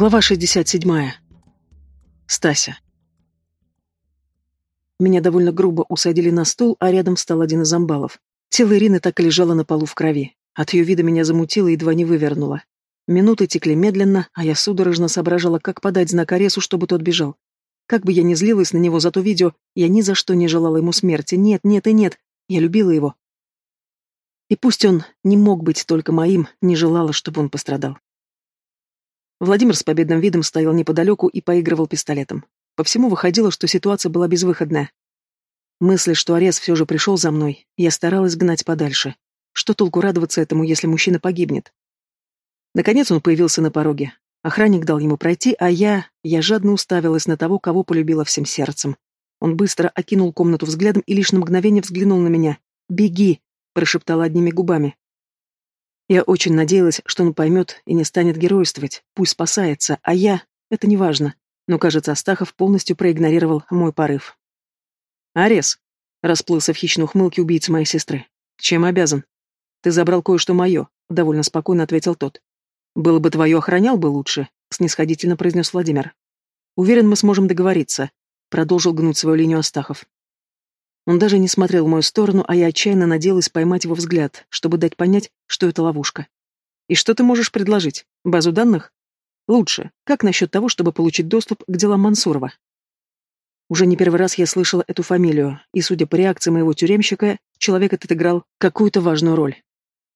Глава 67. Стася. Меня довольно грубо усадили на стул, а рядом встал один из амбалов. Тело Ирины так и лежало на полу в крови. От ее вида меня замутило и едва не вывернуло. Минуты текли медленно, а я судорожно соображала, как подать знак Аресу, чтобы тот бежал. Как бы я ни злилась на него за то видео, я ни за что не желала ему смерти. Нет, нет и нет. Я любила его. И пусть он не мог быть только моим, не желала, чтобы он пострадал. Владимир с победным видом стоял неподалеку и поигрывал пистолетом. По всему выходило, что ситуация была безвыходная. Мысли, что Арес все же пришел за мной, я старалась гнать подальше. Что толку радоваться этому, если мужчина погибнет? Наконец он появился на пороге. Охранник дал ему пройти, а я... Я жадно уставилась на того, кого полюбила всем сердцем. Он быстро окинул комнату взглядом и лишь на мгновение взглянул на меня. «Беги!» — прошептала одними губами. Я очень надеялась, что он поймет и не станет геройствовать, пусть спасается, а я... Это не важно. Но, кажется, Астахов полностью проигнорировал мой порыв. «Арес!» — расплылся в хищной ухмылке убийцы моей сестры. «Чем обязан?» «Ты забрал кое-что мое», — довольно спокойно ответил тот. «Было бы твое, охранял бы лучше», — снисходительно произнес Владимир. «Уверен, мы сможем договориться», — продолжил гнуть свою линию Астахов. Он даже не смотрел в мою сторону, а я отчаянно надеялась поймать его взгляд, чтобы дать понять, что это ловушка. «И что ты можешь предложить? Базу данных?» «Лучше. Как насчет того, чтобы получить доступ к делам Мансурова?» Уже не первый раз я слышала эту фамилию, и, судя по реакции моего тюремщика, человек этот играл какую-то важную роль.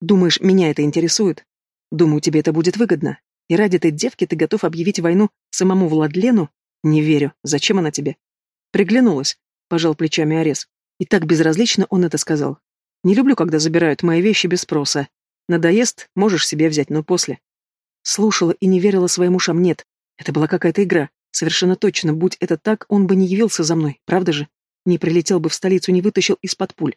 Думаешь, меня это интересует? Думаю, тебе это будет выгодно. И ради этой девки ты готов объявить войну самому Владлену? Не верю. Зачем она тебе? Приглянулась, пожал плечами Арес. И так безразлично он это сказал. Не люблю, когда забирают мои вещи без спроса. Надоест, можешь себе взять, но после. Слушала и не верила своим ушам. Нет, это была какая-то игра. Совершенно точно, будь это так, он бы не явился за мной, правда же? Не прилетел бы в столицу, не вытащил из-под пуль.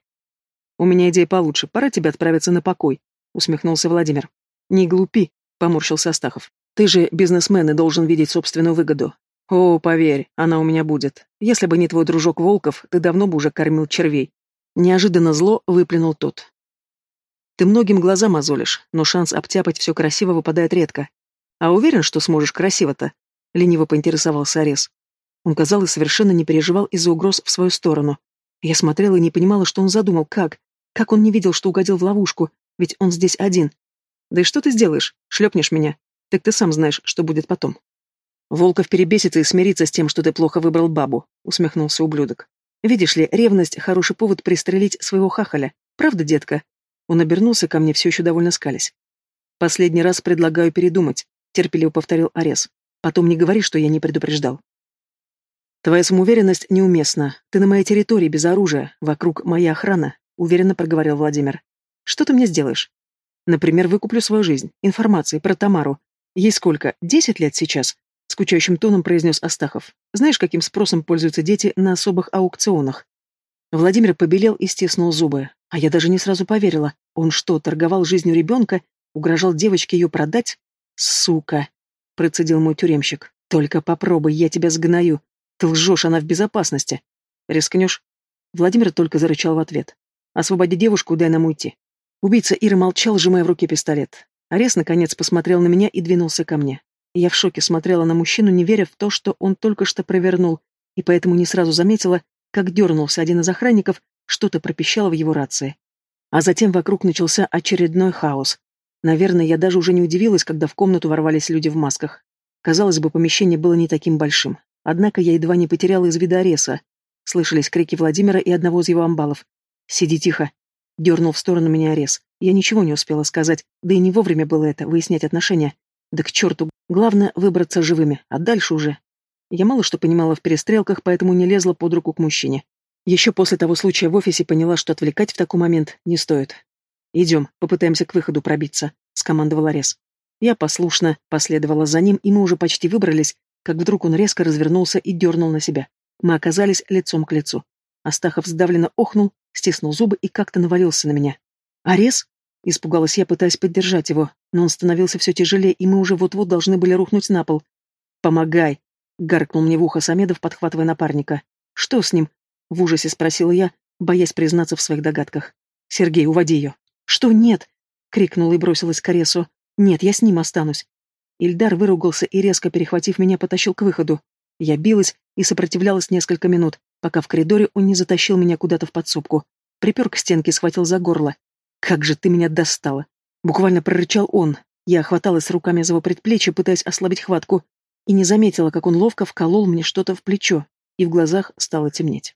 У меня идея получше, пора тебе отправиться на покой, усмехнулся Владимир. Не глупи, поморщился Астахов. Ты же бизнесмен и должен видеть собственную выгоду. О, поверь, она у меня будет. Если бы не твой дружок Волков, ты давно бы уже кормил червей. Неожиданно зло выплюнул тот. Ты многим глаза мозолишь, но шанс обтяпать все красиво выпадает редко. А уверен, что сможешь красиво-то? Лениво поинтересовался Арес. Он, казалось, совершенно не переживал из-за угроз в свою сторону. Я смотрела и не понимала, что он задумал, как. Как он не видел, что угодил в ловушку, ведь он здесь один. Да и что ты сделаешь? Шлепнешь меня? Так ты сам знаешь, что будет потом. Волков перебесится и смирится с тем, что ты плохо выбрал бабу, усмехнулся ублюдок. Видишь ли, ревность — хороший повод пристрелить своего хахаля. Правда, детка? Он обернулся ко мне, все еще довольно скались. Последний раз предлагаю передумать, терпеливо повторил Арес. Потом не говори, что я не предупреждал. Твоя самоуверенность неуместна. Ты на моей территории без оружия, вокруг моя охрана, уверенно проговорил Владимир. Что ты мне сделаешь? Например, выкуплю свою жизнь. Информации про Тамару. Ей сколько? Десять лет сейчас? — скучающим тоном произнес Астахов. «Знаешь, каким спросом пользуются дети на особых аукционах?» Владимир побелел и стиснул зубы. А я даже не сразу поверила. Он что, торговал жизнью ребенка? Угрожал девочке ее продать? «Сука!» — процедил мой тюремщик. «Только попробуй, я тебя сгною. Ты лжешь, она в безопасности. Рискнешь?» Владимир только зарычал в ответ. «Освободи девушку, дай нам уйти». Убийца Ира молчал, сжимая в руке пистолет. Арес, наконец, посмотрел на меня и двинулся ко мне. Я в шоке смотрела на мужчину, не веря в то, что он только что провернул, и поэтому не сразу заметила, как дернулся один из охранников, что-то пропищало в его рации. А затем вокруг начался очередной хаос. Наверное, я даже уже не удивилась, когда в комнату ворвались люди в масках. Казалось бы, помещение было не таким большим. Однако я едва не потеряла из вида Ареса. Слышались крики Владимира и одного из его амбалов. «Сиди тихо!» Дернул в сторону меня Арес. Я ничего не успела сказать, да и не вовремя было это, выяснять отношения. Да к черту, главное выбраться живыми, а дальше уже. Я мало что понимала в перестрелках, поэтому не лезла под руку к мужчине. Еще после того случая в офисе поняла, что отвлекать в такой момент не стоит. «Идем, попытаемся к выходу пробиться», — скомандовал Арес. Я послушно последовала за ним, и мы уже почти выбрались, как вдруг он резко развернулся и дернул на себя. Мы оказались лицом к лицу. Астахов сдавленно охнул, стиснул зубы и как-то навалился на меня. «Арес?» Испугалась я, пытаясь поддержать его, но он становился все тяжелее, и мы уже вот-вот должны были рухнуть на пол. «Помогай!» — гаркнул мне в ухо Самедов, подхватывая напарника. «Что с ним?» — в ужасе спросила я, боясь признаться в своих догадках. «Сергей, уводи ее!» «Что нет?» — крикнула и бросилась к Аресу. «Нет, я с ним останусь». Ильдар выругался и, резко перехватив меня, потащил к выходу. Я билась и сопротивлялась несколько минут, пока в коридоре он не затащил меня куда-то в подсобку. Припер к стенке и схватил за горло. «Как же ты меня достала!» Буквально прорычал он. Я хваталась руками за его предплечье, пытаясь ослабить хватку, и не заметила, как он ловко вколол мне что-то в плечо, и в глазах стало темнеть.